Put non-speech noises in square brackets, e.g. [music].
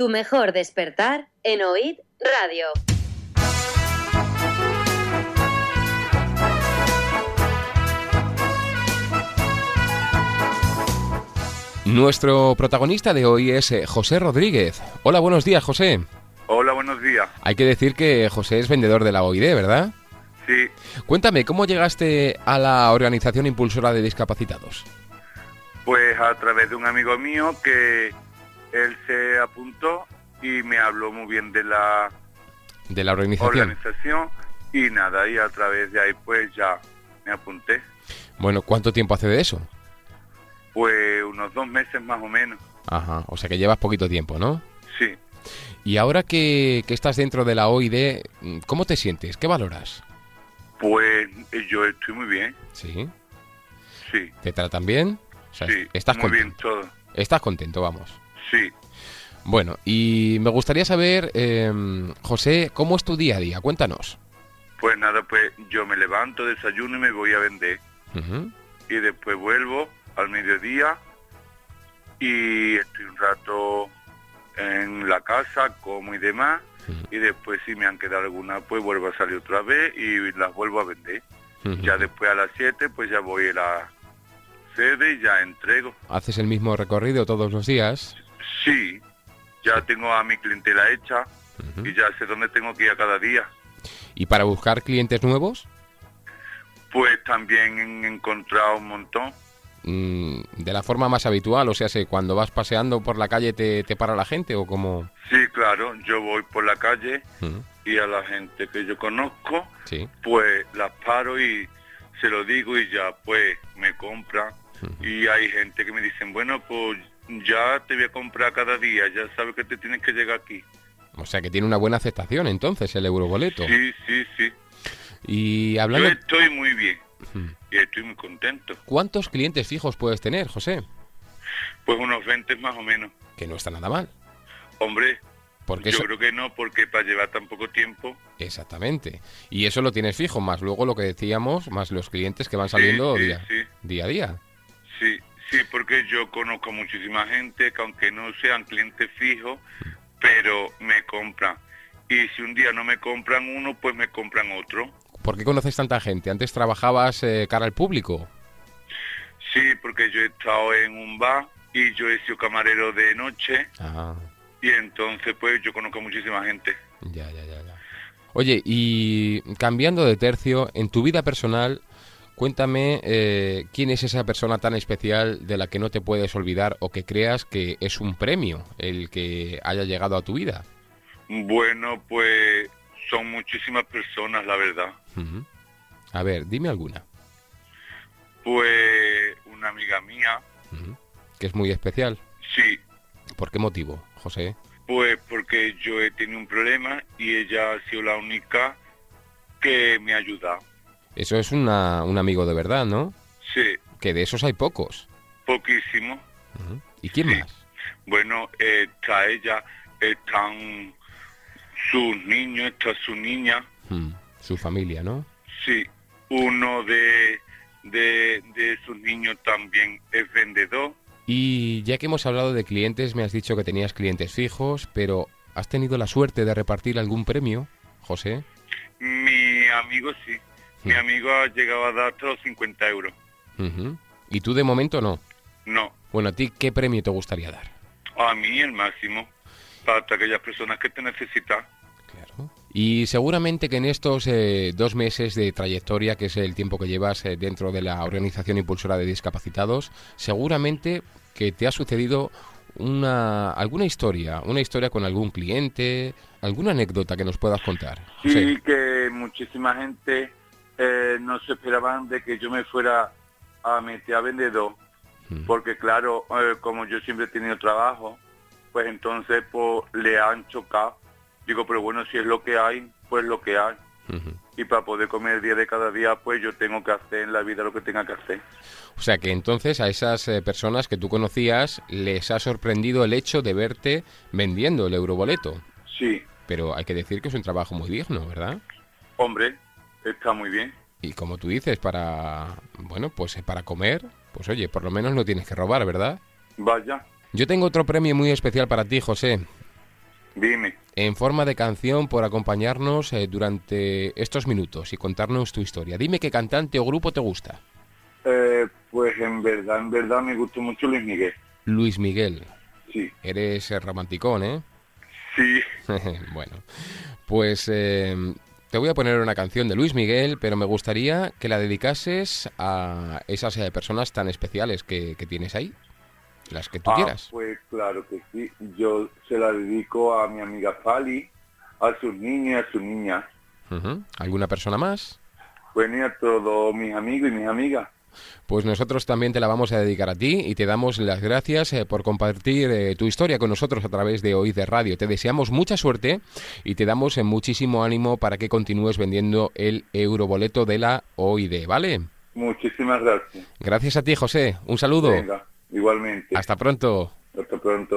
Tu mejor despertar en Oíd Radio. Nuestro protagonista de hoy es eh, José Rodríguez. Hola, buenos días, José. Hola, buenos días. Hay que decir que José es vendedor de la OID, ¿verdad? Sí, Cuéntame, ¿cómo llegaste a la organización impulsora de discapacitados? pues a través de un amigo mío que él se apuntó y me habló muy bien de la De la organización. organización y nada, y a través de ahí pues ya me apunté. Bueno, ¿cuánto tiempo hace de eso? Pues unos dos meses más o menos. Ajá, o sea que llevas poquito tiempo, ¿no? Sí, Y ahora que, que estás dentro de la OID, ¿cómo te sientes? ¿Qué valoras? pues yo estoy muy bien. ¿Sí? Sí, ¿Te tratan bien? O sea, sí, ¿Estás muy bien contento? todo. Estás contento, vamos. Sí, Bueno, y me gustaría saber, eh, José, ¿cómo es tu día a día? Cuéntanos. pues nada, pues yo me levanto, desayuno y me voy a vender. Y después vuelvo al mediodía y estoy un rato en la casa, como y demás, y después si me han quedado algunas, pues vuelvo a salir otra vez y las vuelvo a vender. Ya después a las 7, pues ya voy a la sede y ya entrego. ¿Haces el mismo recorrido todos los días? Sí, ya tengo a mi clientela hecha y ya sé dónde tengo que ir a cada día. ¿Y para buscar clientes nuevos? Pues también he encontrado un montón. Mm, ¿De la forma más habitual? O sea, si cuando vas paseando por la calle te, te para la gente o como... Sí, claro, yo voy por la calle y a la gente que yo conozco Sí. pues las paro y se lo digo y ya pues me compra y hay gente que me dicen bueno pues ya te voy a comprar cada día ya sabes que te tienes que llegar aquí O sea, que tiene una buena aceptación entonces el euroboleto. sí sí sí Y yo hablando... estoy muy bien y estoy muy contento ¿Cuántos clientes fijos puedes tener, José? pues unos 20 más o menos Que no está nada mal. hombre Porque yo eso... creo que no porque para llevar tan poco tiempo Exactamente. Y eso lo tienes fijo, más luego lo que decíamos, más los clientes que van Sí, saliendo sí, día, sí. día a día. sí sí porque yo conozco muchísima gente que aunque no sean clientes fijos pero me compran y si un día no me compran uno pues me compran otro ¿Por qué conoces tanta gente? ¿Antes trabajabas eh, cara al público? Sí, porque yo he estado en un bar y yo he sido camarero de noche Ah, y entonces pues yo conozco a muchísima gente. ya, ya, ya, ya. Oye, y cambiando de tercio, en tu vida personal, cuéntame eh, quién es esa persona tan especial de la que no te puedes olvidar o que creas que es un premio el que haya llegado a tu vida. Bueno, pues son muchísimas personas, la verdad. A ver, dime alguna, Pues una amiga mía, que es muy especial. sí, ¿Por qué motivo, José? pues porque yo he tenido un problema y ella ha sido la única que me ha ayudado. Eso es una- un amigo de verdad, ¿no? Sí, Que de esos hay pocos. poquísimo. Ujú. ¿Y quién Sí. más? Bueno, está ella, están sus niños, está su niña. Hmm, Su familia, ¿no? Sí, uno de, de, de sus niños también es vendedor. Y ya que hemos hablado de clientes, me has dicho que tenías clientes fijos, pero ¿has tenido la suerte de repartir algún premio, José? Mi amigo sí. Mi amigo ha llegado a dar los 50 euros. ¿Y tú de momento no? No, Bueno, ¿a ti qué premio te gustaría dar? a mí el máximo. Para aquellas personas que te necesitan. Claro. Y seguramente que en estos eh, dos meses de trayectoria, que es el tiempo que llevas eh, dentro de la Organización Impulsora de Discapacitados, seguramente que te ha sucedido una alguna historia, una historia con algún cliente, alguna anécdota que nos puedas contar. Sí, que muchísima gente eh, no se esperaban de que yo me fuera a meter a vendedor. Mm. Porque claro, eh, como yo siempre he tenido trabajo, pues entonces pues, le han chocado. Digo, pero bueno, si es lo que hay, pues lo que hay. Y para poder comer día de cada día, pues yo tengo que hacer en la vida lo que tenga que hacer. O sea que entonces a esas eh, personas que tú conocías les ha sorprendido el hecho de verte vendiendo el euroboleto. Sí, Pero hay que decir que es un trabajo muy digno, ¿verdad? hombre, está muy bien. Y como tú dices, para, bueno, pues eh, para comer, pues oye, por lo menos no tienes que robar, ¿verdad? Vaya, Yo tengo otro premio muy especial para ti, José. Dime. En forma de canción por acompañarnos eh, durante estos minutos y contarnos tu historia. Dime qué cantante o grupo te gusta. Eh, pues en verdad, en verdad me gustó mucho Luis Miguel. Luis Miguel. Sí. Eres eh, romanticón, ¿eh? Sí. [laughs] bueno, pues eh, te voy a poner una canción de Luis Miguel, pero me gustaría que la dedicases a esas personas tan especiales que, que tienes ahí, las que tú Ah, quieras. Pues claro que sí. Yo se la dedico a mi amiga Fali, a sus niños y a sus niñas. Ujú. ¿Alguna persona más? Pues ni a todos mis amigos y mis amigas. Pues nosotros también te la vamos a dedicar a ti y te damos las gracias eh, por compartir eh, tu historia con nosotros a través de Hoy de Radio. Te deseamos mucha suerte y te damos eh, muchísimo ánimo para que continúes vendiendo el euroboleto de la OID, ¿vale? Muchísimas gracias. Gracias a ti, José. Un saludo. Venga, igualmente. Hasta pronto. Hasta pronto.